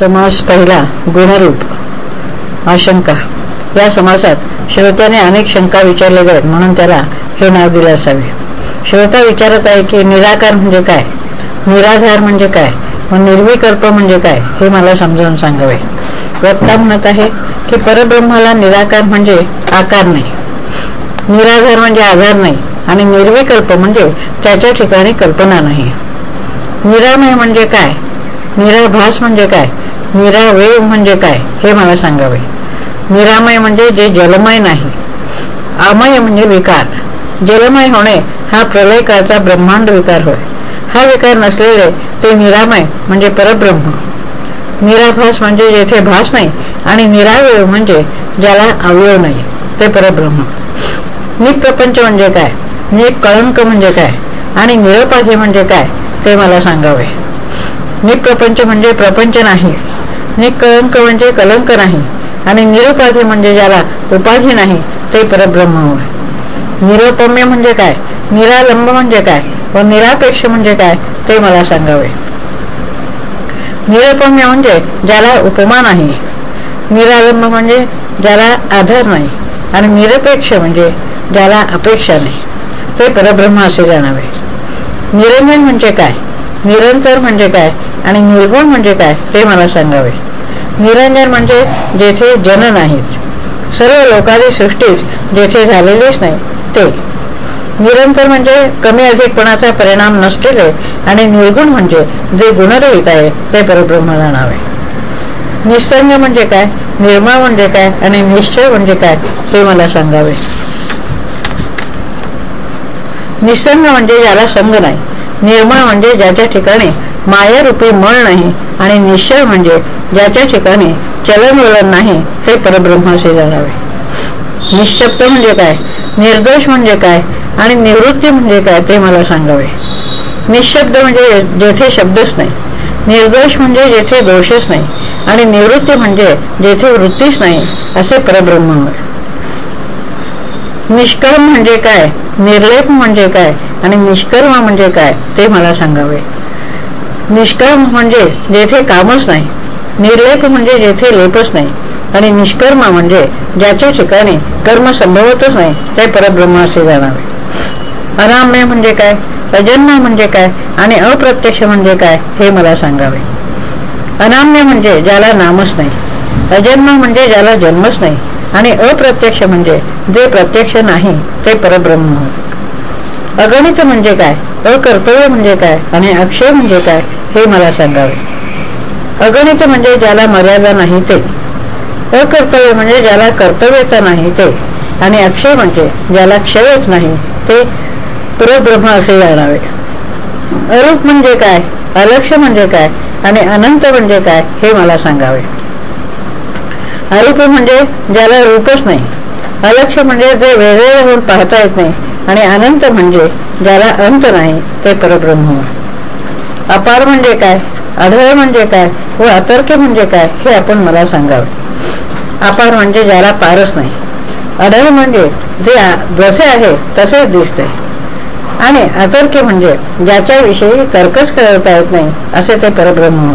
समास पहिला गुणरूप. आशंका. या समासात श्रोत्याने अनेक शंका विचारले जात म्हणून त्याला हे नाव दिले असावे. श्रोता विचारत आहे की निराकार म्हणजे काय? निराधार म्हणजे काय? व निर्विकल्प म्हणजे काय? हे मला समजावून सांगावे. वक्ता म्हणत आहे की परब्रह्माला निराकार म्हणजे आकार नाही. निराधार म्हणजे आधार नाही आणि निर्विकल्प म्हणजे त्याच्या ठिकाणी कल्पना नाही. निरामय म्हणजे काय? निराभास म्हणजे काय? निरावेव म्हणजे काय? हे मला सांगावे. निरामय म्हणजे जे जलमय नाही. अमय म्हणजे विकार. जलमय होणे हा प्रलयकाचा ब्रह्मांड विकार होय. हा विकार नसलेले ते निरामय म्हणजे परब्रह्म. निराभास म्हणजे जेथे भास नाही आणि निरावेव म्हणजे ज्याला अवयव नाही ते परब्रह्म. निप्रपंच म्हणजे काय? निकळंक म्हणजे काय? आणि निरपाधी म्हणजे काय? ते मला सांगावे. निप्रपंच म्हणजे प्रपंच नाही. निकळंक म्हणजे कलंक नाही. आणि निरुपाधी म्हणजे ज्याला उपाधी नाही ते परब्रह्म होय. निरोपम्य म्हणजे काय? निरालंब म्हणजे काय? व निरापेक्ष म्हणजे काय? ते मला सांगावे. निरपम्य म्हणजे ज्याला उपमा नाही. निरालंब म्हणजे ज्याला आधार नाही. आणि निरपेक्ष म्हणजे ज्याला अपेक्षा नाही. ते परब्रह्म असे जाणावे. निरंजन म्हणजे काय? निरंतर म्हणजे काय? आणि निर्गुण म्हणजे काय? ते मला सांगावे. निरंजन म्हणजे जेथे जन नाहीत. सर्व लोकांची सृष्टीच जेथे झालेलीच नाही ते. निरंतर म्हणजे कमी अधिकपणाचा परिणाम नसलेले आणि निर्गुण म्हणजे जे गुणरहित आहे ते परब्रह्म जाणावे निसंग म्हणजे काय निर्मळ म्हणजे काय आणि निश्चय म्हणजे काय ते मला सांगावे. निसंग म्हणजे ज्याला संग नाही निर्मळ म्हणजे ज्याच्या ठिकाणी मायारूपी मळ नाही आणि निश्चय म्हणजे ज्याच्या ठिकाणी चलनवलन नाही ते परब्रह्माशी जाणावे. निशब्द म्हणजे काय? निर्दोष म्हणजे काय? आणि निवृत्ती म्हणजे काय? ते मला सांगावे. निशब्द म्हणजे जेथे शब्दच नाही. निर्दोष म्हणजे जेथे दोषच नाही. आणि निवृत्ती म्हणजे जेथे वृत्तीच नाही असे परब्रह्म निष्कर्म म्हणजे काय? निर्लेप म्हणजे काय? आणि निष्कर्म म्हणजे काय? ते मला सांगावे. निष्कर्म म्हणजे जेथे कामच नाही निर्लेप म्हणजे जेथे लेपच नाही आणि निष्कर्म म्हणजे ज्याच्या ठिकाणी कर्म संभवतच नाही ते परब्रह्म असे जाणावे. अनाम्य म्हणजे काय अजन्म म्हणजे काय आणि अप्रत्यक्ष म्हणजे काय हे मला सांगावे. अनाम्य म्हणजे ज्याला नामच नाही अजन्म म्हणजे ज्याला जन्मच नाही आणि अप्रत्यक्ष म्हणजे जे प्रत्यक्ष नाही ते परब्रह्म. अगणित म्हणजे काय अकर्तव्य म्हणजे काय? आणि अक्षय म्हणजे काय? हे मला सांगावे. अगणित म्हणजे ज्याला मर्यादा नाही ते. अकर्तव्य म्हणजे ज्याला कर्तव्यता नाही ते. आणि अक्षय म्हणजे ज्याला क्षयच नाही ते परब्रह्म असे जाणावे. अरूप म्हणजे काय? अलक्ष म्हणजे काय? आणि अनंत म्हणजे काय? हे मला सांगावे. अरूप म्हणजे ज्याला रूपच नाही. अलक्ष म्हणजे जे वेगळे होऊन पाहता येत नाही. आणि अनंत म्हणजे ज्याला अंत नाही ते परब्रह्म. अपार म्हणजे काय? आढळ म्हणजे काय? व अतर्क म्हणजे काय? हे आपण मला सांगावे. अपार म्हणजे ज्याला पारच नाही. अढळ म्हणजे जे जसे आहे तसेच दिसते. आणि अतर्क म्हणजे ज्याच्याविषयी तर्कच करता येत नाही असे ते परब्रह्म.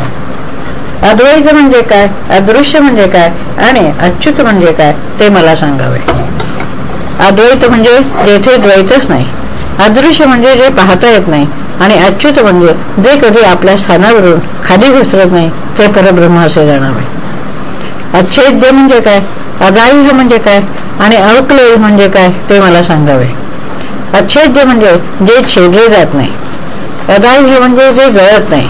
अद्वैत म्हणजे काय? अदृश्य म्हणजे काय? आणि अच्युत म्हणजे काय? ते मला सांगावे. अद्वैत म्हणजे जेथे द्वैतच नाही. अदृश्य म्हणजे जे पाहता येत नाही आणि अच्युत म्हणजे जे कधी आपल्या स्थानावरून खाली घसरत नाही ते परब्रह्म असे जाणावे. अच्छेद्य म्हणजे काय? अदायुह म्हणजे काय? आणि अक्लेय म्हणजे काय? ते मला सांगावे. अच्छेद्य म्हणजे जे छेदले जात नाही. अदायुह म्हणजे जे जळत नाही.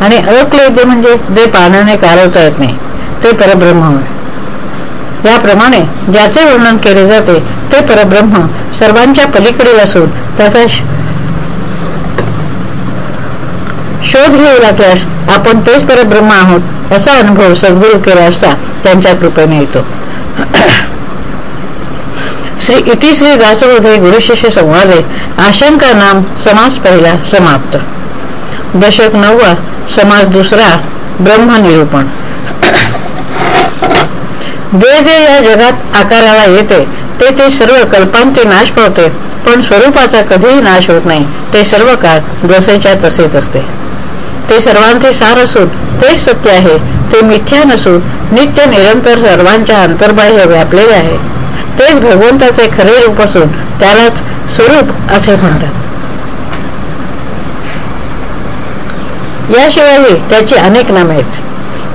आणि अक्लेद्य म्हणजे जे पाण्याने कारवता येत नाही ते परब्रह्म होय. याप्रमाणे ज्याचे वर्णन केले जाते ते परब्रह्म सर्वांच्या पलीकडे असून त्याचा शोध घेऊ लागल्यास आपण तेच परब्रह्म आहोत असा अनुभव सद्गुरू केला असता त्यांच्या कृपेने येतो. श्री इति श्री दासबोधे गुरुशिष्य संवादे आशंका नाम समास पहिला समाप्त. दशक नववा समाज दुसरा ब्रह्मनिरूपण. जे जे या जगात आकाराला येते. ते ते सर्व कल्पांचे नाश पावते पण स्वरूपाचा कधीही नाश होत नाही. ते सर्व काळ जसेच्या तसेच असते. ते सर्वांचे सार असून तेच सत्य आहे. ते मिथ्या नसून नित्य निरंतर सर्वांच्या अंतर्बाह्य व्यापलेले आहे. तेच भगवंताचे खरे रूप असून त्यालाच स्वरूप असे म्हणतात. याशिवायही त्याची अनेक नामे आहेत.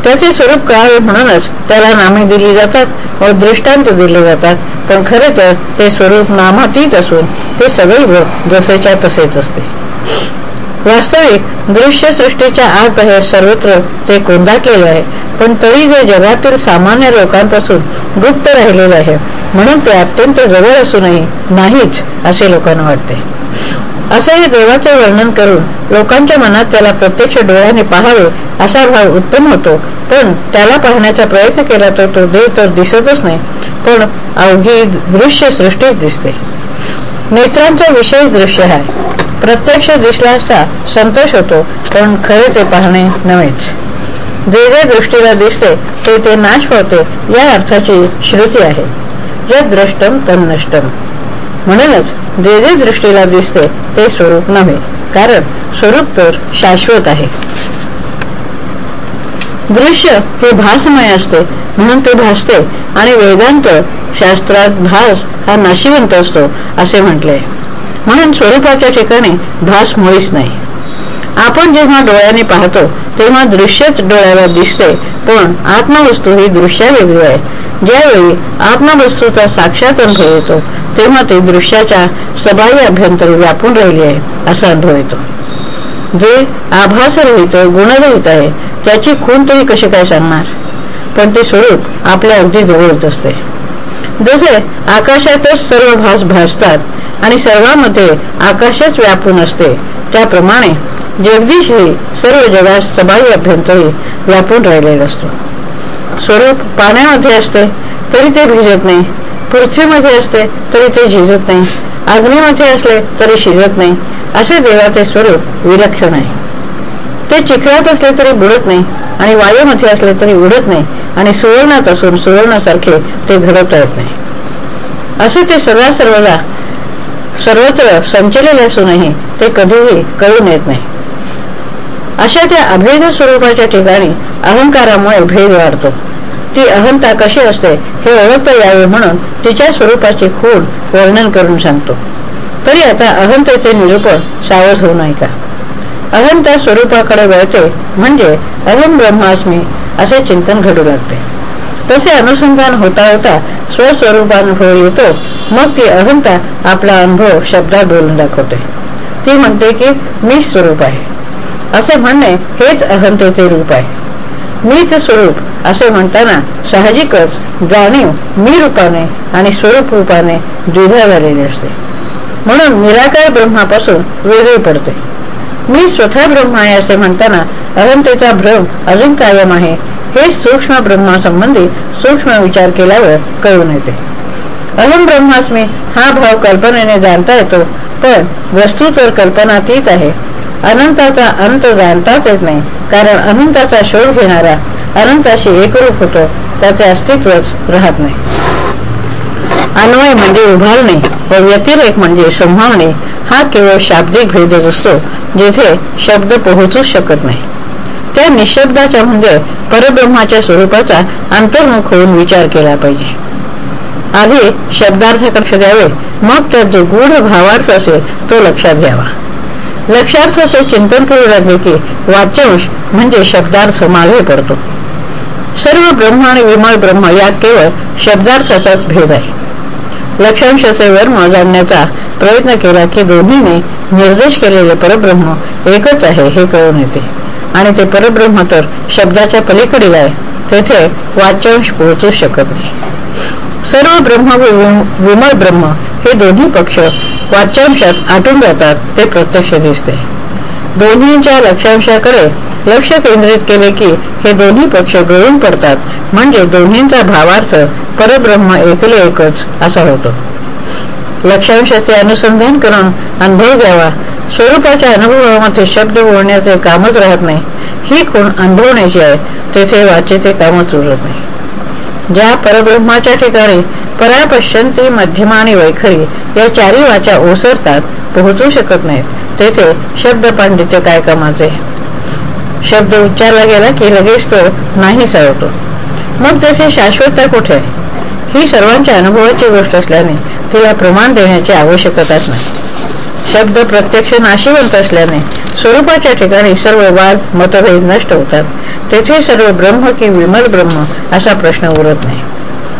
त्याचे स्वरूप कळावे म्हणूनच त्याला नामे दिली जातात व दृष्टांत दिले जातात. पण खरे तर ते स्वरूप नामातीत असून ते सगळे जसेच्या तसेच असते. वास्तविक दृश्य सृष्टीच्या आत बाहेर सर्वत्र ते कोंदाटलेले आहे. पण तरी जे जगातील सामान्य लोकांपासून गुप्त राहिलेले आहे म्हणून ते अत्यंत जवळ असूनही नाहीच असे लोकांना वाटते. असे हे देवाचे वर्णन करून लोकांच्या मनात त्याला प्रत्यक्ष डोळ्याने पाहावे असा भाव उत्पन्न होतो. पण त्याला पाहण्याचा प्रयत्न केला तर तो देव तर दिसतच नाही. पण अवघी दृश्य सृष्टीच दिसते. नेत्रांचा विशेष दृश्य आहे. प्रत्यक्ष दिसला असता संतोष होतो पण खरे ते पाहणे नव्हेच. जे जे दृष्टीला दिसते ते ते नाश होते या अर्थाची श्रुती आहे. यद द्रष्टम तन नष्टम म्हणूनच जे जे दृष्टीला दिसते ते स्वरूप नव्हे. कारण स्वरूप तर शाश्वत आहे. दृश्य हे भासमय असते म्हणून ते भासते आणि वेदांत शास्त्रात भास हा नाशिवंत असतो असे म्हटले. म्हणून स्वरूपाच्या ठिकाणी भास मुळीच नाही. आपण जेव्हा डोळ्याने पाहतो तेव्हा दृश्यच डोळ्याला दिसते पण आत्मवस्तू ही दृश्या वेगळी आहे. ज्यावेळी आत्मवस्तूचा साक्षात अनुभव येतो तेव्हा ते दृश्याच्या सबाई अभ्यंतरी व्यापून राहिली आहे असा अनुभव येतो. जे आभासरहित गुणरहित आहे त्याची खून तरी कशी काय सांगणार? पण ते स्वरूप आपल्या अगदी जवळच असते. जसे आकाशातच सर्व भास भासतात आणि सर्वांमध्ये आकाशच व्यापून असते त्याप्रमाणे जगदीश ही सर्व जगात सबाई अभ्यंतरी व्यापून राहिलेला असतो. स्वरूप पाण्यामध्ये असते तरी ते भिजत नाही. पृथ्वीमध्ये असते तरी ते झिजत नाही. अग्नीमध्ये असले तरी शिजत नाही. असे देवाचे स्वरूप विलक्षण आहे. ते चिखलात असले तरी बुडत नाही आणि वायूमध्ये असले तरी उडत नाही आणि सुवर्णात असून सुवर्णासारखे ते घडवता येत नाही. असे ते सदा सर्वदा सर्वत्र संचलेले असूनही ते कधीही कळून येत नाही. अशा त्या अभेद स्वरूपाच्या ठिकाणी अहंकारामुळे भेद वाढतो. ती अहंता कशी असते हे ओळखता यावे म्हणून तिच्या स्वरूपाचे खूण वर्णन करून सांगतो. तरी आता अहंतेचे निरूपण सावध होऊ नये का? अहंता स्वरूपाकडे वळते म्हणजे अहम ब्रह्मास्मी असे चिंतन घडू लागते. तसे अनुसंधान होता होता स्वस्वरूपानुभव येतो मग ती अहंता आपला अनुभव शब्दात बोलून दाखवते. ती म्हणते की मी स्वरूप आहे. असे म्हणणे हेच अहंतेचे रूप आहे. मीच स्वरूप असे म्हणताना साहजिकच जाणीव मी रूपाने आणि स्वरूप रूपाने द्विधा झालेली असते. म्हणून निराकार ब्रह्मापासून वेगळी पडते. मी स्वतः ब्रह्म आहे असे म्हणताना अहंतेचा भ्रम अजून कायम आहे हे सूक्ष्म ब्रह्मासंबंधी सूक्ष्म विचार केल्यावर कळून येते. अहम ब्रह्मास्मी हा भाव कल्पनेने जाणता येतो पण वस्तू तर कल्पनातीत आहे. अनंताचा अंत जाणताच येत नाही. कारण अनंताचा शोध घेणारा अनंताशी एकरूप होतो त्याचे अस्तित्वच राहत नाही. अन्वय म्हणजे उभारणे व व्यतिरेक म्हणजे संभावणे हा केवळ शाब्दिक भेदच असतो जिथे शब्द पोहोचूच शकत नाही. त्या निशब्दाच्या म्हणजे परब्रह्माच्या स्वरूपाचा अंतर्मुख होऊन विचार केला पाहिजे. आधी शब्दार्थ द्यावे मग त्यात जो गूढ भावार्थ असेल तो लक्षात घ्यावा. लक्षार्थाचे चिंतन करू लागले की वाच्यांश म्हणजे शब्दार्थ मागे पडतो. सर्व ब्रह्म आणि विमळ ब्रह्म यात केवळ शब्दार्थाचाच भेद आहे. लक्षांशाचे वर्म जाणण्याचा प्रयत्न केला की दोन्हीने निर्देश केलेले परब्रह्म एकच आहे हे कळून येते. आणि ते परब्रह्म तर शब्दाच्या पलीकडील आहे तेथे वाच्यांश पोहोचू शकत नाही. सर्व ब्रह्म विमळ ब्रह्म हे दोन्ही पक्ष वाच्यांशात आटून जातात ते प्रत्यक्ष दिसते. दोन्हीच्या लक्षांशाकडे लक्ष केंद्रित केले की हे दोन्ही पक्ष गळून पडतात. म्हणजे दोन्हींचा भावार्थ परब्रह्म एकले एकच असा होतो. लक्षांशाचे अनुसंधान करून अनुभव घ्यावा. स्वरूपाच्या अनुभवामध्ये शब्द बोलण्याचे कामच राहत नाही. ही खूण अनुभवण्याची आहे. तेथे वाचेचे कामच उरत नाही. ज्या परब्रह्माच्या ठिकाणी परापश्यंती मध्यमा आणि वैखरी या चारी वाचा ओसरतात पोहोचू शकत नाहीत. तेथे शब्द पांडित्य काय कामाचे? शब्द उच्चारला गेला की लगेच तो नाही होतो मग त्याचे शाश्वतता कुठे? आहे ही सर्वांच्या अनुभवाची गोष्ट असल्याने तिला प्रमाण देण्याची आवश्यकताच नाही. शब्द प्रत्यक्ष नाशिवंत असल्याने स्वरूपाच्या ठिकाणी सर्व वाद मतभेद नष्ट होतात. तेथे सर्व ब्रह्म की विमल ब्रह्म असा प्रश्न उरत नाही.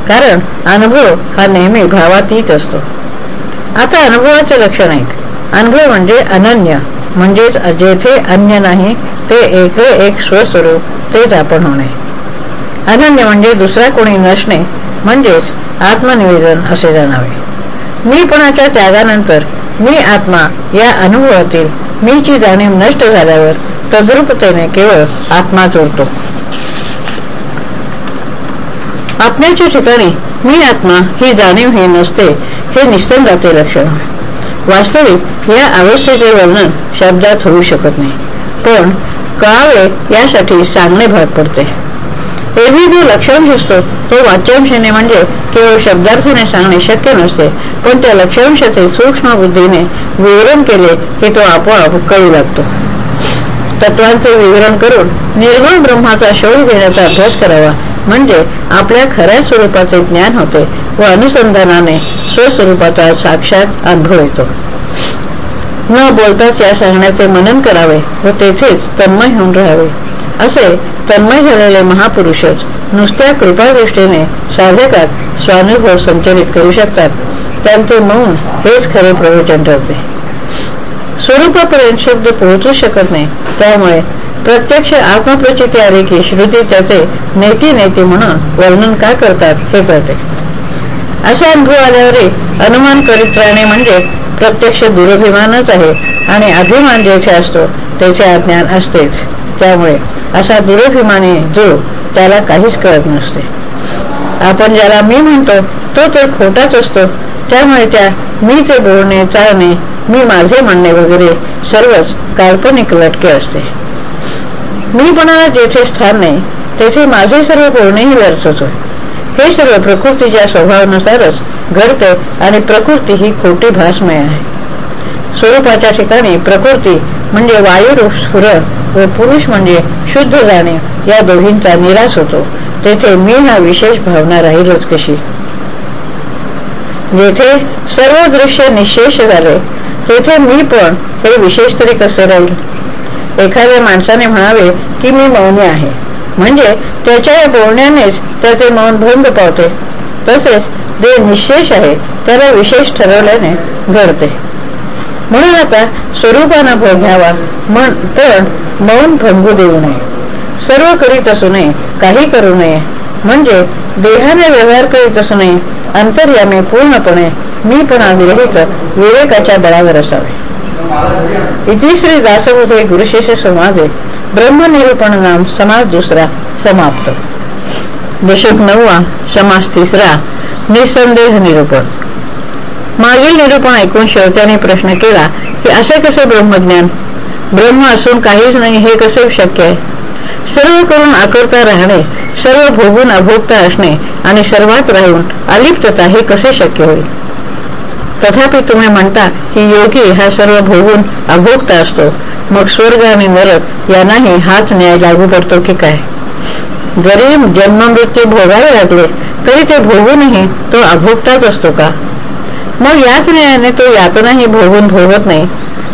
कारण अनुभव हा नेहमी भावातीत असतो. आता अनुभवाचे लक्षण ऐक. अनुभव म्हणजे अनन्य म्हणजेच जेथे अन्य नाही ते एकले एक स्वस्वरूप तेच आपण होणे. अनन्य म्हणजे दुसरा कोणी नसणे म्हणजेच आत्मनिवेदन असे जाणावे. मीपणाच्या त्यागानंतर मी आत्मा या अनुभवातील मीची जाणीव नष्ट झाल्यावर तद्रुपतेने केवळ आत्मा जोडतो. आत्म्याच्या ठिकाणी मी आत्मा ही जाणीव हे नसते हे निस्तंगाचे लक्षण वास्तविक या अवस्थेचे वर्णन शब्दात होऊ शकत नाही पण कळावे यासाठी सांगणे भाग पडते. एरवी जो लक्षांश असतो तो वाच्यांशाने म्हणजे केवळ शब्दार्थाने सांगणे शक्य नसते पण त्या लक्षांशाचे सूक्ष्म बुद्धीने विवरण केले की तो आपोआप कळू लागतो. तत्वांचे विवरण करून निर्गुण ब्रह्माचा शोध घेण्याचा अभ्यास करावा म्हणजे आपल्या खऱ्या स्वरूपाचे ज्ञान होते व अनुसंधानाने स्वस्वरूपाचा साक्षात अनुभव येतो. न बोलताच या सांगण्याचे मनन करावे व तेथेच तन्मय होऊन राहावे. असे तन्मय झालेले महापुरुषच नुसत्या कृपादृष्टीने साधकात स्वानुभव संचलित करू शकतात. त्यांचे मौन हेच खरे प्रवचन ठरते. स्वरूपापर्यंत शब्द पोहोचू शकत नाही. त्यामुळे प्रत्यक्ष आत्मप्रचिती आली की श्रुती त्याचे नेती नेते म्हणून वर्णन का करतात हे कळते. असा अनुभव आल्यावरही अनुमान करीत राहणे म्हणजे प्रत्यक्ष दुरभिमानच आहे आणि अभिमान जेथे असतो त्याचे अज्ञान असतेच. त्यामुळे असा दुरभिमाने जो त्याला काहीच कळत नसते. आपण ज्याला मी म्हणतो तो ते खोटाच असतो. त्यामुळे त्या मीचे बोलणे चालणे मी माझे म्हणणे वगैरे सर्वच काल्पनिक लटके असते. मीपणाला जेथे स्थान नाही तेथे माझे सर्व बोलणेही व्यर्थ होतो हे सर्व प्रकृतीच्या स्वभावानुसारच घडते आणि प्रकृती ही खोटी भासमय आहे. स्वरूपाच्या ठिकाणी प्रकृती म्हणजे वायुरूप स्फुरण व पुरुष म्हणजे शुद्ध जाणे या दोघींचा निराश होतो. तेथे मी हा विशेष भावना राहीलच कशी? जेथे सर्व दृश्य निशेष झाले तेथे मी पण हे विशेष तरी कसे राहील? एखाद्या माणसाने म्हणावे की मी मौनी आहे. म्हणजे त्याच्या या बोलण्यानेच त्याचे मौन भंग पावते. तसेच जे निशेष आहे त्याला विशेष ठरवल्याने घडते. म्हणून आता स्वरूपानं भोग घ्यावा म्हण तर मौन भंगू देऊ नये. सर्व करीत असू नये काही करू नये. म्हणजे देहाने व्यवहार करीत असू नये अंतर्यामी पूर्णपणे मी पण विरहित विवेकाच्या बळावर असावे. इतिश्री दासबुधे गुरुशेष समाजे ब्रह्मनिरूपण नाम समाज दुसरा समाप्त. दशक नववा समास तिसरा निसंदेह निरूपण. मागील निरूपण ऐकून शेवट्याने प्रश्न केला की असे कसे ब्रह्मज्ञान? ब्रह्म असून काहीच नाही हे कसे शक्य आहे? सर्व करून आकरता राहणे सर्व भोगून अभोगता असणे आणि सर्वात राहून अलिप्तता हे कसे शक्य होईल? तथापि तुम्ही म्हणता की योगी हा सर्व भोगून अभोगता असतो. मग स्वर्ग आणि नरक यांनाही हाच न्याय लागू पडतो की काय? जरी जन्ममृत्यू भोगावे लागले तरी ते भोगूनही तो अभोगताच असतो का? मग याच न्यायाने तो यातनाही भोगून भोगत नाही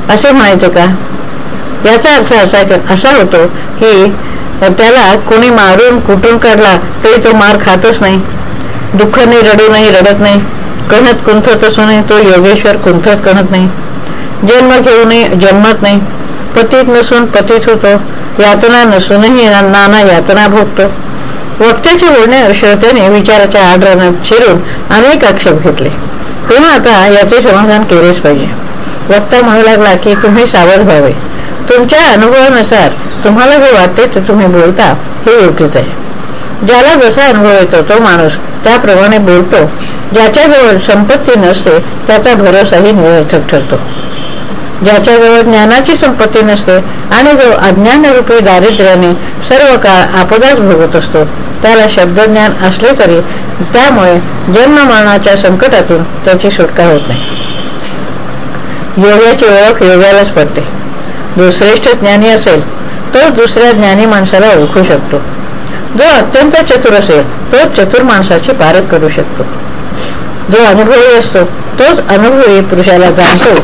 असे म्हणायचे का? याचा अर्थ असा असा होतो की त्याला कोणी मारून कुटून काढला तरी तो मार खातच नाही. दुःखाने रडूनही रडत नाही. कणत कुंथत असूनही तो योगेश्वर कुंथत कणत नाही. जन्म घेऊनही जन्मत नाही. पतीत नसून पतीत होतो. यातना नसूनही नाना यातना भोगतो. वक्त्याच्या बोलण्यावर श्रोत्याने विचाराच्या आडरानं शिरून अनेक आक्षेप घेतले. तेव्हा आता याचे समाधान केलेच पाहिजे. वक्ता म्हणू लागला की तुम्ही सावध व्हावे. तुमच्या अनुभवानुसार तुम्हाला जे वाटते ते तुम्ही बोलता हे योग्यच आहे. ज्याला जसा अनुभव येतो तो माणूस त्याप्रमाणे बोलतो. ज्याच्याजवळ संपत्ती नसते त्याचा भरोसाही निरर्थक ठरतो. ज्याच्याजवळ ज्ञानाची संपत्ती नसते आणि जो अज्ञानरूपी दारिद्र्याने सर्व काळ आपदाच भोगत असतो त्याला शब्दज्ञान असले तरी त्यामुळे जन्ममानाच्या संकटातून त्याची सुटका होत नाही. योगाची ओळख योगालाच पडते. जो श्रेष्ठ ज्ञानी असेल तो दुसऱ्या ज्ञानी माणसाला ओळखू शकतो. जो अत्यंत चतुर असेल तो चतुर माणसाची पारख करू शकतो. जो अनुभवी असतो तोच अनुभवी पुरुषाला जाणतो.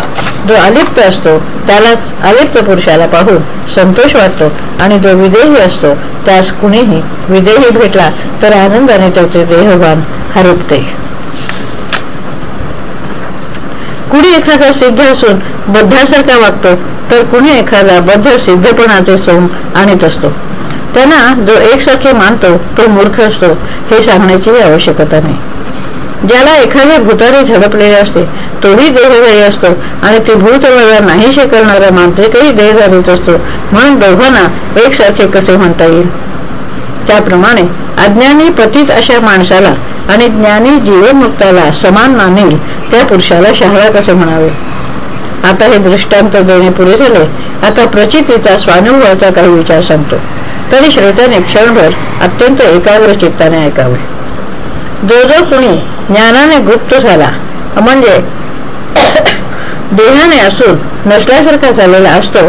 जो अलिप्त असतो त्यालाच अलिप्त पुरुषाला पाहून संतोष वाटतो आणि जो विदेही असतो त्यास कुणीही विदेही भेटला तर आनंदाने त्याचे देहभान हरपते. कुणी एखादा सिद्ध असून बद्धासारखा वागतो तर कुणी एखादा बद्ध सिद्धपणाचे सोम आणत असतो. त्यांना जो एकसारखे मानतो तो मूर्ख असतो हे सांगण्याची आवश्यकता नाही. ज्याला एखाद्या भूताने झडपलेले असते तोही देहधारी असतो. आणि ती भूतवाला नाहीशी करणारा मांत्रिकही देहधारीच असतो. म्हणून दोघांना एकसारखे कसे म्हणता येईल? त्याप्रमाणे अज्ञानी पतीत अशा माणसाला आणि ज्ञानी जीवनमुक्ताला समान मानेल त्या पुरुषाला शहरा कसे म्हणावे? आता हे दृष्टांत देणे पुरे झाले. आता प्रचितीचा स्वानुभवाचा काही विचार सांगतो. तरी श्रोत्याने क्षणभर अत्यंत एकाग्र चित्ताने ऐकावे. जो जो कुणी ज्ञानाने गुप्त झाला म्हणजे देहाने असून नसल्यासारखा झालेला असतो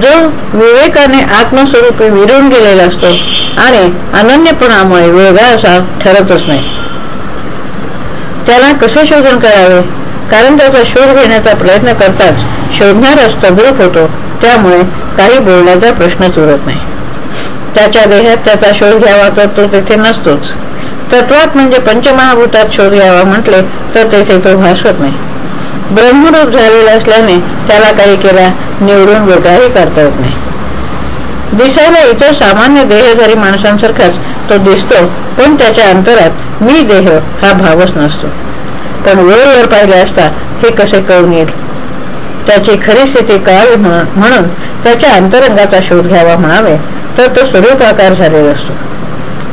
जो विवेकाने आत्मस्वरूपी विरून गेलेला असतो आणि अनन्यपणामुळे वेगळा असा ठरतच नाही. त्याला कसे शोधन करावे कारण त्याचा शोध घेण्याचा प्रयत्न करताच शोधणारा तद्रूप होतो त्यामुळे काही बोलण्याचा प्रश्नच उरत नाही. त्याच्या देहात त्याचा शोध घ्यावा तर तो तेथे नसतोच. तत्वात म्हणजे पंचमहाभूतात शोध घ्यावा म्हटले तर तेथे तो भासत नाही. ब्रह्मरूप झालेला असल्याने त्याला काही केला निवडून वेगळाही करता येत नाही. दिसायला इतर सामान्य देहधारी माणसांसारखाच तो दिसतो पण त्याच्या अंतरात मी देह हा भावच नसतो. पण वेळेवर पाहिले असता हे कसे कळून येईल? त्याची खरी स्थिती कळावी म्हणून त्याच्या अंतरंगाचा शोध घ्यावा म्हणावे तर तो स्वरूपाकार झालेला असतो.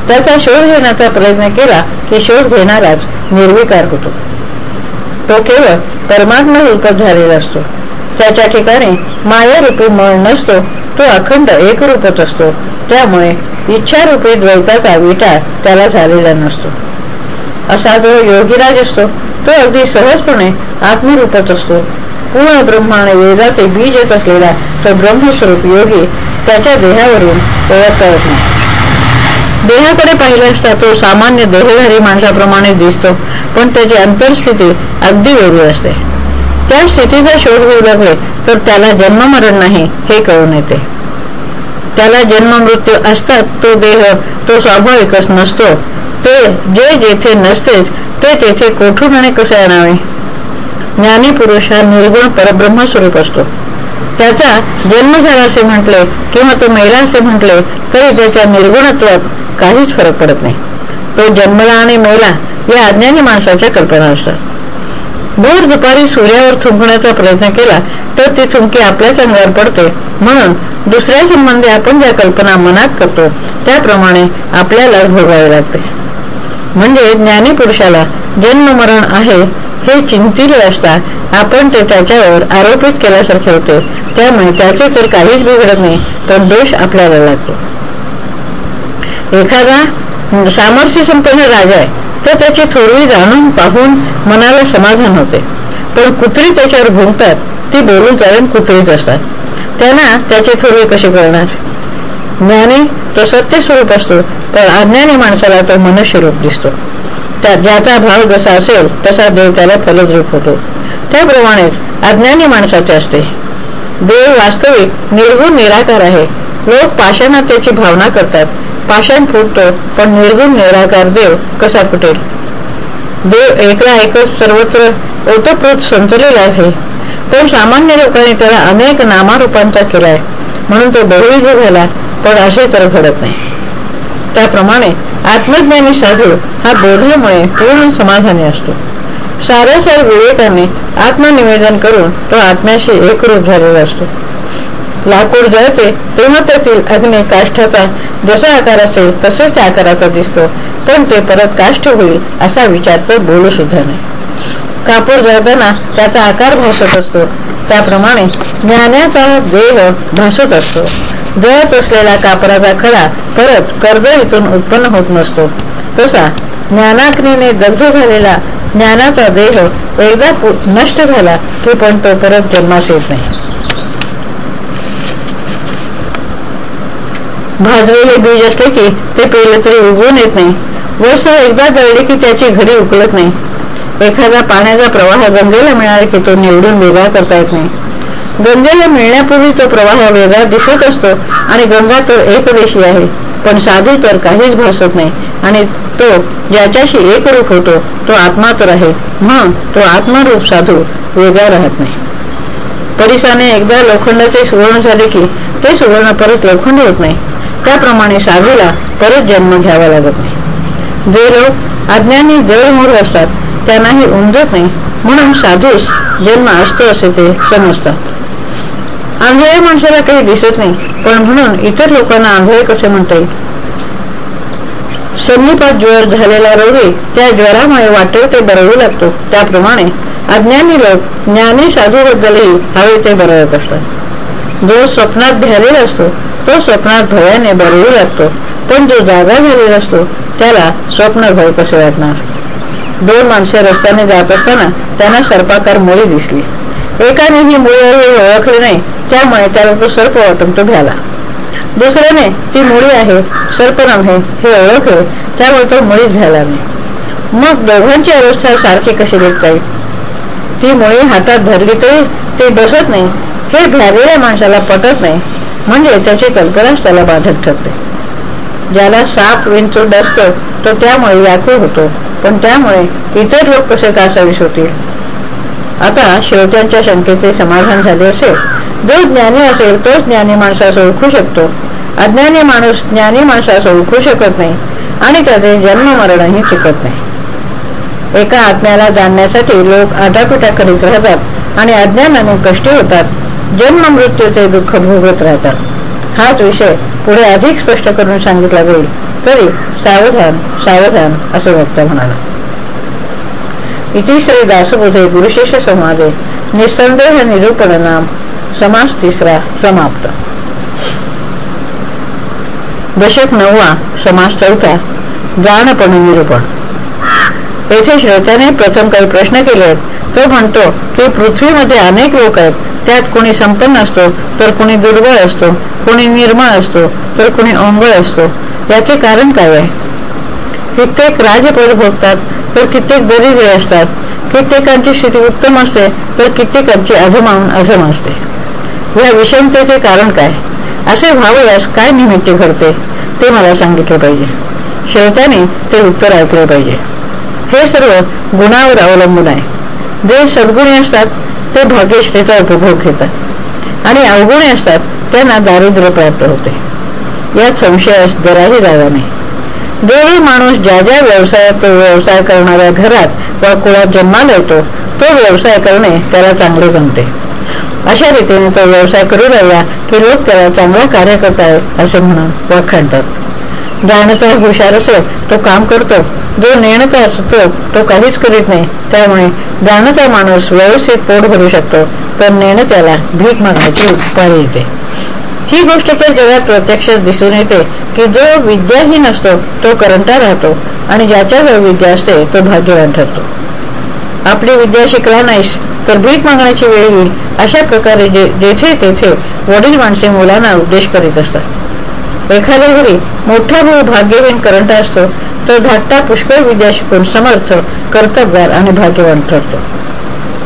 त्याचा शोध घेण्याचा प्रयत्न केला की शोध घेणाराच निर्विकार होतो. तो केवळ परमात्मा रूपच झालेला असतो. त्याच्या ठिकाणी मायारूपी मळ नसतो तो अखंड एकरूपच असतो. त्यामुळे इच्छारूपी द्वैताचा विटाळ त्याला झालेला नसतो. असा जो योगीराज असतो तो अगदी सहजपणे आत्मरूपच असतो. पूर्ण ब्रह्माने वेदाचे बीज येत असलेला तो ब्रह्मस्वरूप योगी त्याच्या देहावरून ओळखता येत नाही. देहाकडे पाहिले असता तो सामान्य देहधारी माणसाप्रमाणे दिसतो पण त्याची अंतरस्थिती अगदी वेगळी असते. त्या स्थितीचा शोध घेऊ लागले तर त्याला जन्ममरण नाही हे कळून येते. त्याला जन्म मृत्यू असतात तो देह तो स्वाभाविकच नसतो. ते जे जेथे नसतेच ते तेथे कोठून आणि कसे आणावे? ज्ञानी पुरुष हा निर्गुण परब्रह्म स्वरूप असतो. त्याचा जन्म झाला असे म्हटले किंवा तो मेला असे म्हटले तरी त्याच्या निर्गुणत्वात काहीच फरक पडत नाही. तो जन्मला आणि मेला या अज्ञानी माणसाच्या कल्पना असतात. भर दुपारी सूर्यावर थुंकण्याचा प्रयत्न केला तर ती थुंकी आपल्याच अंगावर पडते. म्हणून दुसऱ्या संबंधी आपण ज्या कल्पना मनात करतो त्याप्रमाणे आपल्याला भोगावे लागते. म्हणजे ज्ञानी पुरुषाला जन्म मरण आहे हे चिंतिले असता आपण ते त्याच्यावर आरोपित केल्यासारखे होते. त्यामुळे त्याचे तर काहीच बिघडत नाही पण दोष आपल्याला लागतो. एखादा सामर्थ्य संपन्न राजा आहे तर त्याची थोरवी जाणून पाहून मनाला समाधान होते. पण कुत्री त्याच्यावर भुंकतात ती बोलून चालून कुत्रीच असतात. त्यांना त्याची थोरवी कशी करणार ज्ञानी तो सत्य स्वरूप असतो पण अज्ञानी माणसाला तो मनुष्य रूप दिसतो. त्या ज्याचा भाव जसा असेल तसा देव त्याला फलद्रूप होतो. त्याप्रमाणेच अज्ञानी माणसाचे असते. देव वास्तविक निर्गुण निराकार आहे. लोक पाषाणात्याची भावना करतात. पाषाण फुटतो पण निर्गुण निराकार देव कसा फुटेल? देव एकला एकच सर्वत्र ओतप्रोत संचलेला आहे. पण सामान्य लोकांनी त्याला अनेक नामारूपांचा केलाय. म्हणून तो बहुविध झाला पण असे तर घडत नाही. त्याप्रमाणे आत्मज्ञानी साधू हा बोधामुळे पूर्ण समाधानी असतो. सारसार विवेकाने आत्मनिवेदन करून तो आत्म्याशी एकरूप झालेला असतो. लाकूड जळते तेव्हा त्यातील अग्नी काष्ठाचा जसा आकार असेल तसेच त्या आकाराचा दिसतो. पण ते परत काष्ठ होईल असा विचार तर बोलू सुद्धा नाही. कापूर जळताना त्याचा आकार भासत असतो. त्याप्रमाणे ज्ञानाचा देह भासत असतो. जळत असलेला कापराचा खडा परत कर्ज इथून उत्पन्न होत नसतो. तसा ज्ञानाग्नीने दग्ध झालेला ज्ञानाचा देह एकदा नष्ट झाला की पण तो परत जन्मास येत नाही. भाजलेले बीज असले की ते पेरले तरी उगवून येत नाही. वस्तू एकदा जळली की त्याची घरी उकलत नाही. एखादा पाण्याचा प्रवाह गंगेला मिळाला की तो निवडून वेगळा करता येत नाही. गंगेला मिळण्यापूर्वी तो प्रवाह वेगळा दिसत असतो आणि गंगा तर एकदेशी आहे पण साधू तर काहीच भासत नाही. आणि तो ज्याच्याशी एकरूप होतो तो आत्मा तर आहे. म्हणून तो आत्मरूप साधू वेगळा राहत नाही. परिसाने एकदा लोखंडाचे सुवर्ण झाले की ते सुवर्ण परत लोखंड होत नाही. त्याप्रमाणे साधूला परत जन्म घ्यावा लागत नाही. जे लोक अज्ञानी जळमूळ असतात त्यांनाही उमजत नाही. म्हणून साधूस जन्म असतो असे ते समजतात. आंधळ्या माणसाला काही दिसत नाही पण म्हणून इतर लोकांना आंधळे कसे म्हणता येईल? सन्निपात ज्वर झालेला रोगी त्या ज्वरामुळे वाटेल ते बरवू लागतो. त्याप्रमाणे अज्ञानी लोक ज्ञानी साधूबद्दलही हवे ते बरवत असतात. जो स्वप्नात भ्यालेला असतो तो स्वप्नात भयाने बरवू लागतो. पण जो जागा झालेला असतो त्याला स्वप्न भय कसे वाटणार? दोन माणसे रस्त्याने जात असताना त्यांना सर्पाकार मुळे दिसली. एकाने ही मुळे ओळखली नाही त्यामुळे त्याला तो सर्प वाटून तो भ्याला. दुसऱ्याने ती मुळी आहे सर्प नव्हे हे ओळखले त्यामुळे तो मुळीच भ्याला नाही. मग दोघांची अवस्था सारखी कशी देत येईल? ती मुळी हातात धरली तरी ते बसत नाही हे भ्यालेल्या माणसाला पटत नाही. म्हणजे त्याची कल्पनाच त्याला बाधक ठरते. ज्याला साप विंचूड असतो तो त्यामुळे व्याकुळ होतो. पण त्यामुळे इतर लोक कसे कासावीस होतील? आता श्रोत्यांच्या शंकेचे समाधान झाले असेल. जो ज्ञानी असेल तोच ज्ञानी माणसास ओळखू शकतो. अज्ञानी माणूस ज्ञानी माणसास ओळखू शकत नाही आणि त्याचे जन्म मरणही चुकत नाही. एका आत्म्याला जाणण्यासाठी लोक आटापिटा करीत राहतात आणि अज्ञानाने कष्टी होतात. जन्म मृत्यूचे दुःख भोगत राहतात. हाच विषय पुढे अधिक स्पष्ट करून सांगितला जाईल. तरी सावधान सावधान असं वक्ता म्हणाला. इति श्री दासबोधे गुरुशिष्य संवादे. निसंदेह निरूपण नाम. समास तिसरा समाप्त. दशक नववा समास चौथा. जाणपण निरूपण. येथे श्रोत्याने प्रथम काही प्रश्न केले तो म्हणतो की पृथ्वीमध्ये अनेक लोक आहेत. त्यात कोणी संपन्न असतो तर कोणी दुर्बळ असतो कोणी निर्मळ असतो तर कोणी ओंगळ असतो. याचे कारण काय आहे? कित्येक राजपद भोगतात तर कित्येक दरिद्रे असतात. कित्येकांची स्थिती उत्तम असते तर कित्येकांची अधमावून अधम असते. या विषमतेचे कारण काय? असे व्हावयास काय निमित्त घडते ते मला सांगितले पाहिजे. शेवटाने ते उत्तर ऐकले पाहिजे. हे सर्व गुणावर अवलंबून आहे. जे सद्गुणी असतात ते भाग्यश्रीचा उपभोग घेतात. आणि अवगुणे असतात त्यांना दारिद्र्य प्राप्त होते. यात संशय जराही जागा नाही. जोही माणूस ज्या ज्या व्यवसायात तो व्यवसाय करणाऱ्या घरात वा कुळात जन्माला येतो तो व्यवसाय करणे त्याला चांगले जमते. अशा रीतीने तो व्यवसाय करू राहिला की लोक त्याला चांगला कार्य करतायत असे म्हणून वाखाणतात. जाणता हुशार असेल तो काम करतो जो नेणता असतो तो काहीच करीत नाही. त्यामुळे जाणता माणूस व्यवस्थित पोट भरू शकतो. तर नेणत्याला भीक मागण्याची उत्पादन येते. ही गोष्ट तर जगात प्रत्यक्ष दिसून येते की जो विद्याहीन असतो तो करंटा राहतो आणि ज्याच्याजवळ विद्या असते तो भाग्यवान ठरतो. आपली विद्या शिकला नाहीस तर भीक मागण्याची वेळ येईल. अशा प्रकारे जे जेथे तेथे वडील माणसे मुलांना उपदेश करीत असतात. एखाद्या घरी मोठा भाऊ भाग्यहीन करंट असतो तर धाकटा पुष्कळ विद्या शिकून समर्थ कर्तव्यार आणि भाग्यवान ठरतो.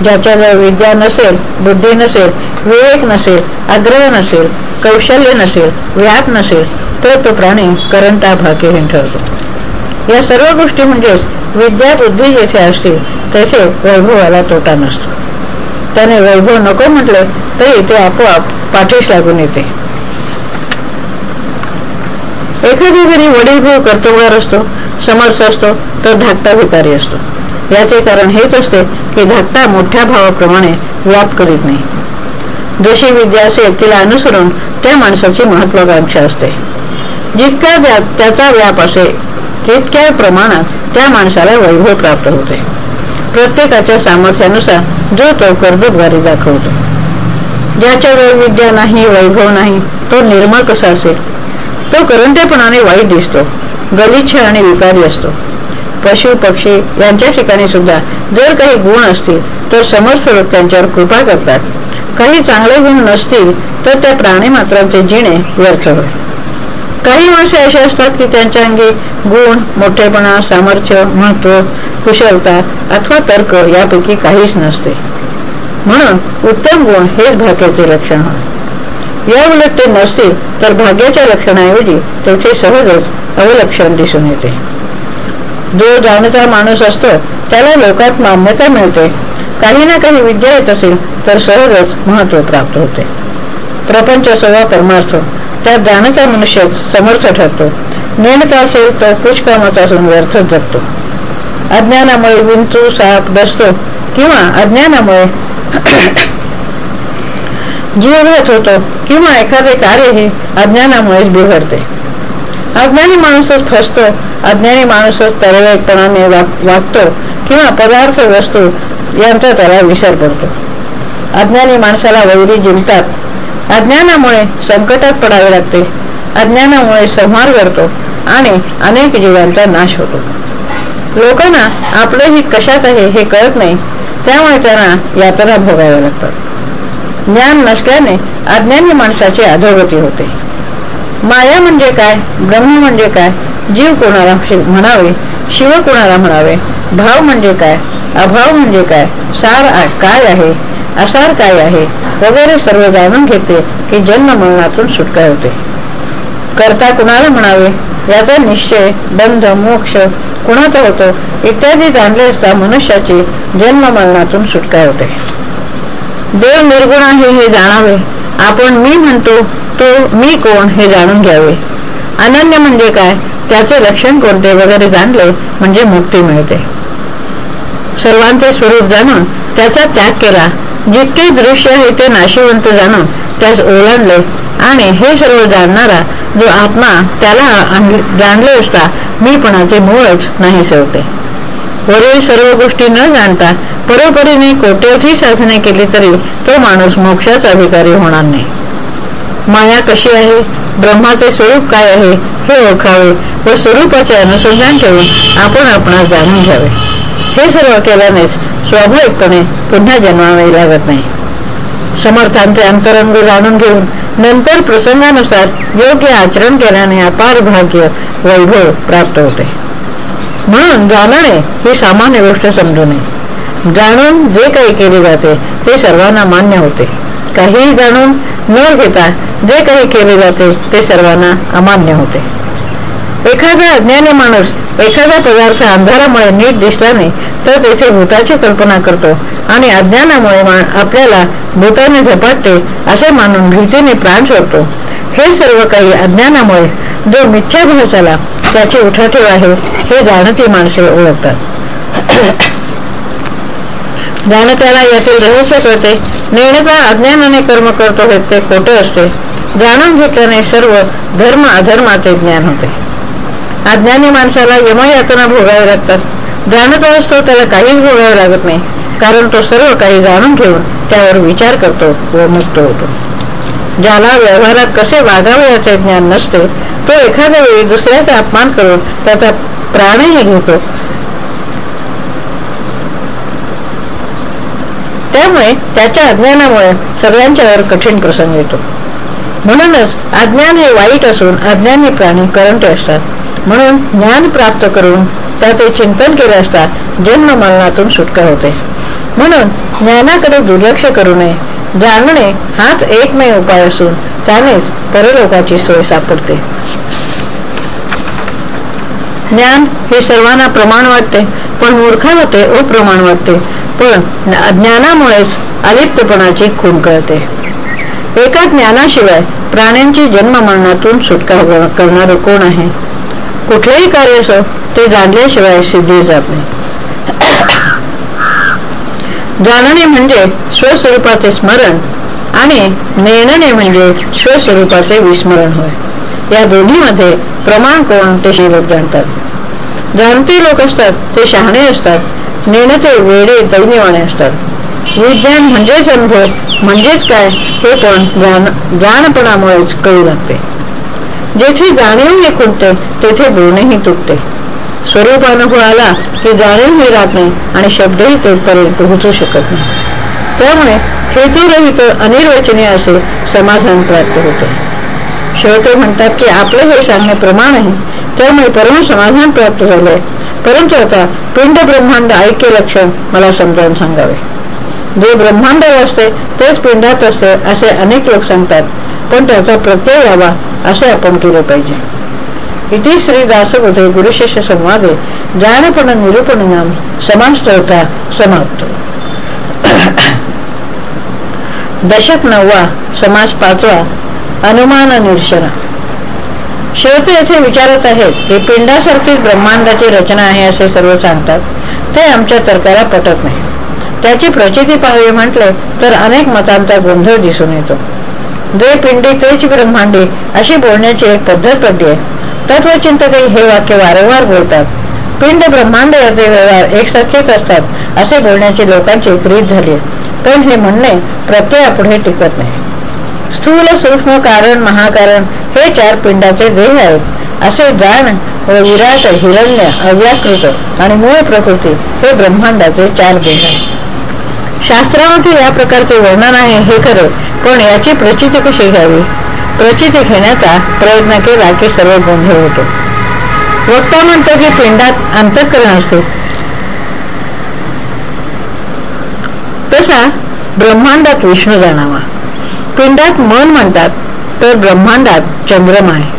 ज्याच्याजवळ विद्या नसेल बुद्धी नसेल विवेक नसेल आग्रह नसेल कौशल्य नसेल व्याप नसेल तर तो प्राणी करंता भाग्यहीन ठरतो. या सर्व गोष्टी म्हणजेच विद्या बुद्धी जेथे असतील तेथे वैभवाला तोटा नसतो. त्याने वैभव नको म्हटले तरी ते आपोआप पाठीस लागून येते. एखादी घरी वडील भाऊ कर्तव्यावर असतो समर्थ असतो तर धाकटा भिकारी असतो. याचे कारण हेच असते की धाकटा मोठ्या भावाप्रमाणे व्याप करीत नाही. जशी विद्या असेल तिला अनुसरून त्या माणसाची महत्वाकांक्षा असते. जितका त्याचा व्याप असेल तितक्या प्रमाणात त्या माणसाला वैभव प्राप्त होते. प्रत्येकाच्या सामर्थ्यानुसार जो तो कर्जद्वारे दाखवतो. ज्याच्याजवळ विद्या नाही वैभव नाही तो निर्मळ कसा असेल? तो करंटेपणाने वाईट दिसतो. गलिच्छ आणि विकारी असतो. पशु पक्षी यांच्या ठिकाणी सुद्धा जर काही गुण असतील तर समर्थ लोक त्यांच्यावर कृपा करतात. काही चांगले गुण नसतील तर त्या प्राणी मात्रांचे जिणे व्यर्थ होय. काही माणसे असे असतात की त्यांच्या अंगी गुण मोठेपणा सामर्थ्य महत्त्व कुशलता अथवा तर्क यापैकी काहीच नसते. म्हणून उत्तम गुण हेच भाग्याचे लक्षण होय. या उलट ते नसतील तर भाग्याच्या लक्षणाऐवजी तेथे सहजच अवलक्षण दिसून येते. जो जाणता माणूस असतो त्याला लोकात मान्यता मिळते. काही ना काही विद्या येत असेल तर सहजच महत्त्व प्राप्त होते. प्रपंच सगळा परमार्थ त्यात जाणता मनुष्यच समर्थ ठरतो. नेणता असेल तर कुचकामाचा असून व्यर्थच जगतो. अज्ञानामुळे विंचू साप दसतो किंवा अज्ञानामुळे जीवघत होतो किंवा एखादे कार्य हे अज्ञानामुळेच बिघडते. अज्ञानी माणूसच फसतो अज्ञानी माणूसच तरवेकपणाने वागतो किंवा पदार्थ वस्तू यांचा त्याला विसर पडतो अज्ञानी माणसाला वैरी जिंकतात. अज्ञानामुळे संकटात पडावे लागते. अज्ञानामुळे संहार करतो आणि अनेक जीवांचा नाश होतो. लोकांना आपलंही हित कशात आहे हे कळत नाही त्यामुळे त्यांना यातना भोगाव्या लागतात. ज्ञान नसल्याने अज्ञानी माणसाची अधोगती होते. माया म्हणजे काय? ब्रह्म म्हणजे काय? जीव कोणाला म्हणावे? शिव कोणाला म्हणावे? भाव म्हणजे काय? अभाव म्हणजे काय? सार काय आहे? असार काय आहे? वगैरे सर्व जाणून घेते की जन्म मरणातून सुटका होते. करता कुणाला म्हणावे? याचा निश्चय बंध मोक्ष कुणाचा होतो? इत्यादी जाणले असता मनुष्याची जन्म मरणातून सुटका होते. देव निर्गुण आहे हे जाणावे. आपण मी म्हणतो तो मी कोण हे जाणून घ्यावे. अनन्य म्हणजे काय? त्याचे लक्षण कोणते? वगैरे जाणले म्हणजे मुक्ती मिळते. सर्वांचे स्वरूप जाणून त्याचा त्याग केला. जितके दृश्य आहे ते नाशिवंत जाणून त्यास ओलांडले. आणि हे सर्व जाणणारा जो आत्मा त्याला जाणले असता मीपणाचे मूळच नाही सेवते वरील सर्व गोष्टी न जाणता परोपरीने कोट्यवधी साधने केली तरी तो माणूस मोक्षाचा अधिकारी होणार नाही. माया कशी आहे? ब्रह्माचे स्वरूप काय आहे? हे ओळखावे व स्वरूपाचे अनुसंधान ठेवून आपण आपणास जाणून घ्यावे. हे सर्व केल्यानेच स्वाभाविकपणे पुन्हा जन्मावे लागत नाही. समर्थांचे अंतरंग जाणून घेऊन नंतर प्रसंगानुसार योग्य आचरण केल्याने अपार भाग्य वैभव प्राप्त होते. म्हणून जाणणे ही सामान्य गोष्ट समजू नये. जाणून जे काही केले जाते ते सर्वांना मान्य होते. काहीही जाणून न घेता जे काही केले जाते ते सर्वांना अमान्य होते. एखादा अज्ञानी माणूस एखादा पदार्थ अंधारामुळे नीट दिसल्याने तर तेथे भूताची कल्पना करतो आणि अज्ञानामुळे आपल्याला भूताने झपाटते असे मानून भीतीने प्राण सोडतो. हे सर्व काही अज्ञानामुळे जो मिथ्याभास झाला त्याची उठाठेव आहे. हे जाणती माणसे ओळखतात. जाणत्याला यातील रहस्य कळते. नेणता अज्ञानाने कर्म करतो हे ते खोटे असते. जाणून घेतल्याने सर्व धर्म अधर्माचे ज्ञान होते. अज्ञानी माणसाला यमयातना भोगावे लागतात. जाणत असतो त्याला काहीच भोगावे लागत नाही. कारण तो सर्व काही जाणून घेऊन त्यावर विचार करतो व मुक्त होतो. ज्याला व्यवहारात कसे वागावे याचे ज्ञान नसते तो एखाद्या वेळी दुसऱ्याचा अपमान करून त्याचा प्राणही घेतो. त्यामुळे त्याच्या अज्ञानामुळे सगळ्यांच्यावर कठीण प्रसंग येतो. म्हणूनच अज्ञान हे वाईट असून अज्ञानी प्राणी करंट असतात. म्हणून ज्ञान प्राप्त करून त्याचे चिंतन केले असता जन्म मरणातून सुटका होते. म्हणून ज्ञानाकडे दुर्लक्ष करू नये. जाणणे हाच एकमेव उपाय असून त्यानेच परलोकाची सोय सापडते. ज्ञान हे सर्वांना प्रमाण वाटते पण मूर्खाला ते अप्रमाण वाटते पण अज्ञानामुळेच अलिप्तपणाची खून कळते. एका ज्ञानाशिवाय प्राण्यांची जन्म मरणातून सुटका करणारे कोण आहे? कुठलेही कार्य असो ते जाणल्याशिवाय सिद्धी जात नाही. जाणणे म्हणजे स्वस्वरूपाचे स्मरण आणि नेणणे म्हणजे स्वस्वरूपाचे विस्मरण होय. या दोन्हीमध्ये प्रमाण कोण ते शिवक जाणतात. जाणते लोक असतात ते शहाणे असतात. नेणते वेडे दैन्यवाणे असतात. विज्ञान म्हणजेच अनुभव म्हणजेच काय हे पण जाण जाणपणामुळेच कळू लागते. जेथे जाणीवही खुंटते तेथे बोलणेही तुटते. स्वरूप अनुभव आला की जाणीवही राहत नाही आणि शब्दही तोपर्यंत पोहोचू शकत नाही. त्यामुळे हेतुरहित अनिर्वचनीय असे समाधान प्राप्त होते. शेवटे म्हणतात की आपले हे सांगणे प्रमाण आहे त्यामुळे परम समाधान प्राप्त झाले. परंतु आता पिंड ब्रह्मांड ऐक्य लक्षण मला समजावून सांगावे. जे ब्रह्मांड असते तेच पिंडात असते असे अनेक लोक सांगतात. पण त्याचा प्रत्यय व्हावा असे आपण केले पाहिजे. इथे श्री दासबोधे गुरुशिष्य संवादे ज्ञानपण निरूपण नाम समांस्तवता समाप्त दशक नववा समास पाचवा अनुमान निरशना शेवटी येथे विचारत आहेत की पिंडासारखीच ब्रह्मांडाची रचना आहे असे सर्व सांगतात. ते आमच्या तर्काला पटत नाही. त्याची प्रचिती पाहावी म्हटले तर अनेक मतांचा गोंधळ दिसून येतो. जे पिंडी तेच ब्रह्मांडी अशी बोलण्याची एक पद्धत पडली आहे. तत्वचिंतकही हे वाक्य वारंवार बोलतात. पिंड ब्रह्मांड याचे व्यवहार एकसारखेच असतात असे बोलण्याची लोकांची क्रीत झाली पण हे म्हणणे प्रत्ययापुढे टिकत नाही. स्थूल सूक्ष्म कारण महाकारण हे चार पिंडाचे देह आहेत. असे जाण व विराट हिरण्य अव्याकृत आणि मूळ प्रकृती हे ब्रह्मांडाचे चार देह आहेत. शास्त्रामध्ये या प्रकारचे वर्णन आहे हे खरे पण याची प्रचिती कशी घ्यावी? प्रचिती घेण्याचा प्रयत्न केला की सर्व गोंधळ होतो. वक्ता म्हणतो की पिंडात अंतःकरण असते. तसा ब्रह्मांडात विष्णू जाणावा पिंडात मन म्हणतात तर ब्रह्मांडात चंद्रमा आहे.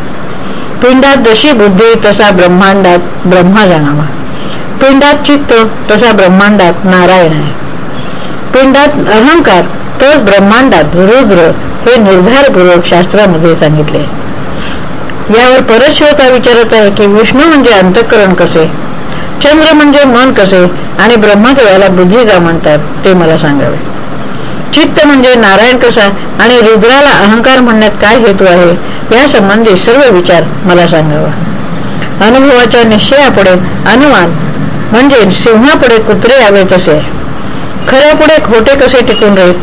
पिंडात जशी बुद्धी तसा ब्रह्मांडात ब्रह्मा जाणावा पिंडात चित्त तसा ब्रह्मांडात नारायण आहे. पिंडात अहंकार तर ब्रह्मांडात रुद्र हे निर्धारपूर्वक शास्त्रामध्ये सांगितले. यावर परत श्रोता विचारत आहे की विष्णू म्हणजे अंतःकरण कसे? चंद्र म्हणजे मन कसे? आणि ब्रह्मदेवाला बुद्धी का म्हणतात ते मला सांगावे. चित्त म्हणजे नारायण कसा? आणि रुद्राला अहंकार म्हणण्यात काय हेतू आहे? या संबंधी सर्व विचार मला सांगावा. अनुभवाच्या निश्चयापुढे अनुमान म्हणजे सिंहापुढे कुत्रे यावे तसे खऱ्यापुढे खोटे कसे टिकून राहीत?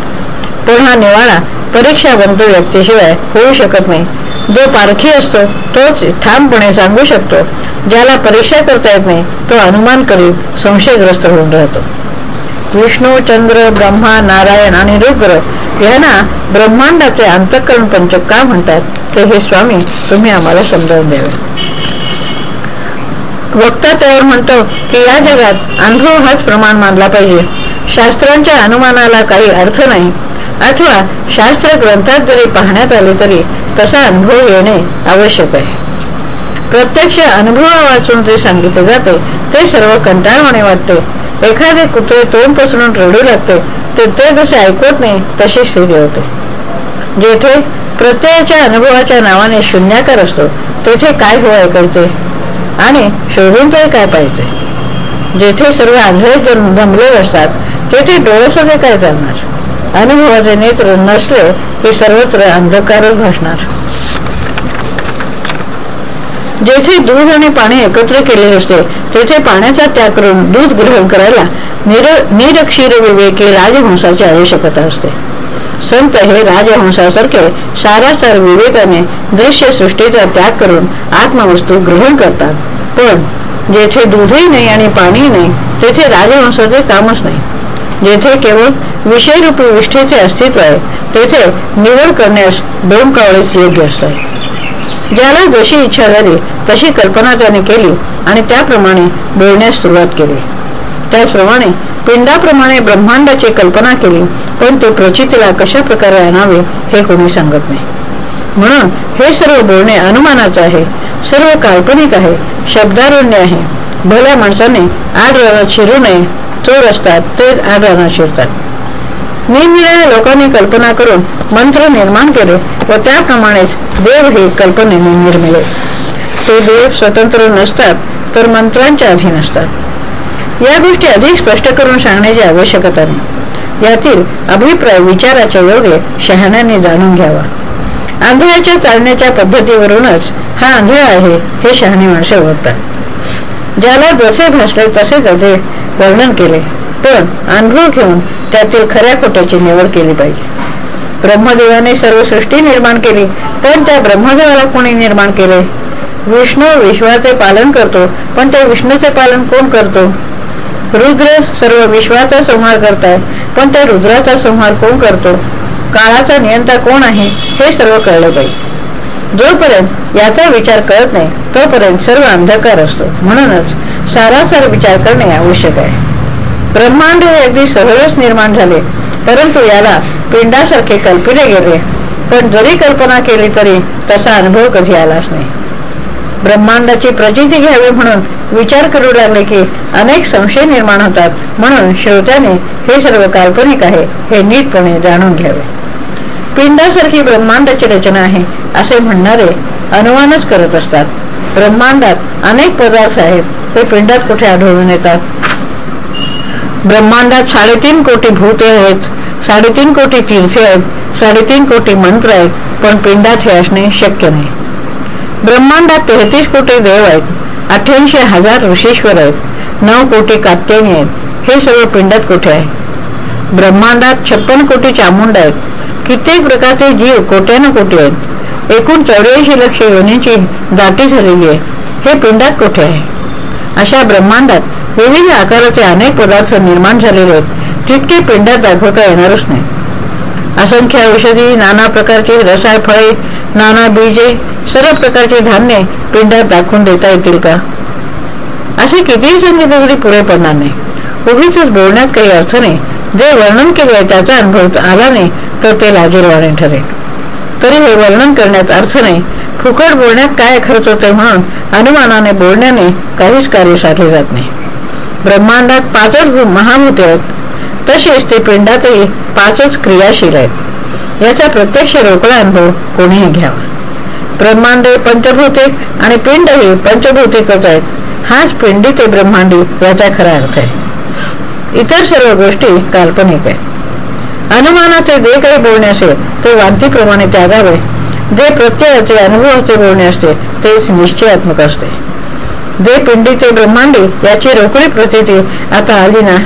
पण हा निवाळा परीक्षावंत व्यक्तीशिवाय होऊ शकत नाही. जो पारखी असतो तोच ठामपणे सांगू शकतो. ज्याला परीक्षा करता येत नाही तो अनुमान करीत संशयग्रस्त होऊन राहतो. विष्णू चंद्र ब्रह्मा नारायण आणि रुद्र यांना ब्रह्मांडाचे अंतःकरण पंचक का म्हणतात? ते हे स्वामी तुम्ही आम्हाला समजावून द्यावे. वक्ता त्यावर म्हणतो की या जगात अनुभव हाच प्रमाण मानला पाहिजे. शास्त्रांच्या अनुमानाला काही अर्थ नाही. अथवा शास्त्र ग्रंथात जरी पाहण्यात आले तरी तसा अनुभव येणे आवश्यक आहे. प्रत्यक्ष अनुभव वाचून जे सांगितले जाते ते सर्व कंटाळवाणे वाटते. एखादे कुत्रे तोंड पसरून रडू लागते ते ते जसे ऐकवत नाही तशी स्थिती होते. जेथे प्रत्ययाच्या अनुभवाच्या नावाने शून्याकार असतो तेथे काय हो ऐकायचे? आणि शोधून तरी काय पाहिजे जेथे सर्व आंधळे जमले असतात तेथे डोळ्यासोबत काय चालणार? अनुभवाचे नेत्र नसले की सर्वत्र अंधकारच भासणार जेथे दूध आणि पाणी एकत्र केले असते तेथे पाण्याचा त्याग करून दूध ग्रहण करायला निरक्षीर विवेकी राजहंसाची आवश्यकता असते. संत हे राजहंसासारखे सारासार विवेकाने दृश्य सृष्टीचा त्याग करून आत्मवस्तू ग्रहण करतात. पण जेथे दूधही नाही आणि पाणी नाही तेथे राजहंसाचे कामच नाही. जेथे केवळ विषयरूपी विष्ठेचे अस्तित्व आहे. तेथे निवड करण्यास दोन कावळेच योग्य असतात. ज्याला जशी इच्छा झाली तशी कल्पना त्याने केली आणि त्याप्रमाणे बोलण्यास सुरुवात केली. त्याचप्रमाणे पिंडाप्रमाणे ब्रह्मांडाची कल्पना केली पण तो प्रचितीला कशा प्रकारे आणावे हे कोणी सांगत नाही. म्हणून हे सर्व बोलणे अनुमानाचं आहे. सर्व काल्पनिक आहे. शब्दारण्य आहे. भल्या माणसाने आड रानात शिरू नये. चोर असतात तेच आड रानात शिरतात. निरनिराळ्या लोकांनी कल्पना करून मंत्र निर्माण केले व त्याप्रमाणेच देव हे कल्पनेने निर्मिले. ते देव स्वतंत्र नसतात तर मंत्रांच्या अधीन असतात. या गोष्टी अधिक स्पष्ट करून सांगण्याची आवश्यकता नाही. यातील अभिप्राय विचाराच्या योगे शहाण्याने जाणून घ्यावा. आंधळ्याच्या चालण्याच्या पद्धतीवरूनच हा आंधळा आहे हे शहाणी माणसे ओळखतात. ज्याला जसे भासले तसे त्याचे वर्णन केले. पण अनुभव घेऊन त्यातील खऱ्या खोट्याची निवड केली पाहिजे. ब्रह्मदेवाने सर्व सृष्टी निर्माण केली पण त्या ब्रह्मदेवाला कोणी निर्माण केले? विष्णू विश्वाचे पालन करतो पण त्या विष्णूचे पालन कोण करतो? रुद्र सर्व विश्वाचा संहार करताय पण त्या रुद्राचा संहार कोण करतो? काळाचा नियंता कोण आहे हे सर्व कळलं पाहिजे. जोपर्यंत याचा विचार करत नाही तोपर्यंत सर्व अंधकार असतो. म्हणूनच सारासार विचार करणे आवश्यक आहे. ब्रह्मांड हे अगदी सहजच निर्माण झाले. परंतु याला पिंडासारखे कल्पिले गेले. पण जरी कल्पना केली तरी तसा अनुभव कधी आलाच नाही. ब्रह्मांडाची प्रचिती घ्यावी म्हणून विचार करू लागले की अनेक संशय निर्माण होतात. म्हणून श्रोत्याने हे सर्व काल्पनिक आहे हे नीटपणे जाणून घ्यावे. पिंडासारखी ब्रह्मांडाची रचना आहे असे म्हणणारे अनुमानच करत असतात. ब्रह्मांडात अनेक पदार्थ आहेत ते पिंडात कुठे आढळून येतात? ब्रह्मांडात साडेतीन कोटी भूते आहेत. साडेतीन कोटी तीर्थे आहेत. साडेतीन कोटी मंत्र आहेत. पण पिंडात हे असणे शक्य नाही. ब्रह्मांडात तेहतीस कोटी देव आहेत. अठ्ठ्याऐंशी हजार ऋषीश्वर आहेत. नऊ कोटी कात्यानी आहेत. हे सर्व पिंडात कुठे आहे? ब्रह्मांडात छप्पन कोटी चामुंड आहेत. कित्येक प्रकारचे जीव कोट्यानं कोटी आहेत. एकूण चौऱ्याऐंशी लक्ष योनीची दाटी झालेली आहे. हे पिंडात कुठे आहे? अशा ब्रह्मांडात विविध आकाराचे अनेक पदार्थ निर्माण झालेले आहेत तितके पिंडात दाखवता येणारच नाही. असंख्य औषधी नाना प्रकारची रसाळ फळे नाना बीजे सर्व प्रकारचे धान्य पिंडात दाखवून देता येतील का? असे कितीही सांगितले तरी पुरे पडणार नाही. उगीच बोलण्यात काही अर्थ नाही. जे वर्णन केले त्याचा अनुभव आला नाही तर ते लाजीरवाणे ठरेल. तरी हे वर्णन करण्यात अर्थ नाही. फुकट बोलण्यात काय खर्च होते म्हणून अनुमानाने बोलण्याने काहीच कार्य साधले जात नाही. ब्रह्मांडात पाचच महाभूते आहेत. तसेच ते पिंडातही पाचच क्रियाशील आहेत. याचा प्रत्यक्ष रोकडा अनुभव कोणीही घ्यावा. ब्रह्मांड पंचभौतिक आणि पिंड हे पंचभौतिकच आहेत. हाच पिंडी ते ब्रह्मांडी याचा खरा अर्थ आहे. इतर सर्व गोष्टी काल्पनिक आहेत. अनुमानाचे जे काही बोलणे असेल ते वांतीप्रमाणे त्यागावे. जे प्रत्ययाचे अनुभवाचे बोलणे असते तेच निश्चयात्मक असते. जे पिंडी ते ब्रह्मांडी याची रोकडी प्रतिती आता आली ना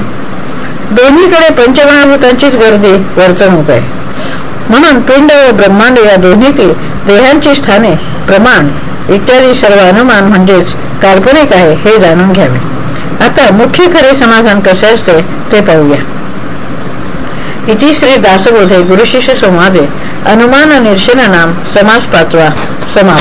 दोन्हीकडे पंचमहाभूतांचीच गर्दी वर्तणूक आहे. म्हणून पिंड व ब्रह्मांड या दोन्हीतील देहांची स्थाने प्रमाण इत्यादी सर्व अनुमान म्हणजेच काल्पनिक आहे हे जाणून घ्यावे. आता मुख्य खरे समाधान कसे असते ते पाहूया. इति श्री दासबोधे गुरुशिष्य संवादे अनुमान नाम समास पाचवा समाप्त.